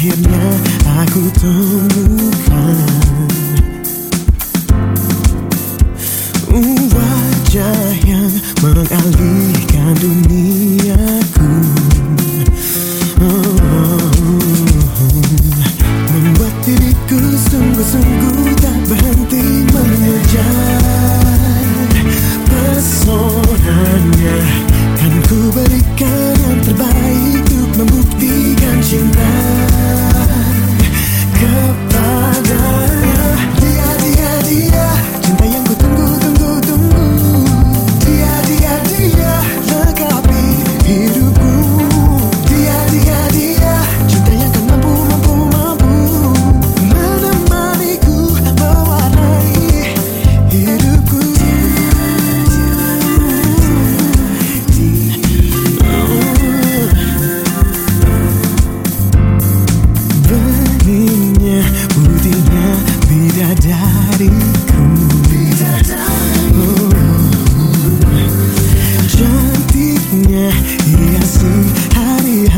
akhirnya aku temukan uh, wajah yang mengalihkan dunia.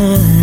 Time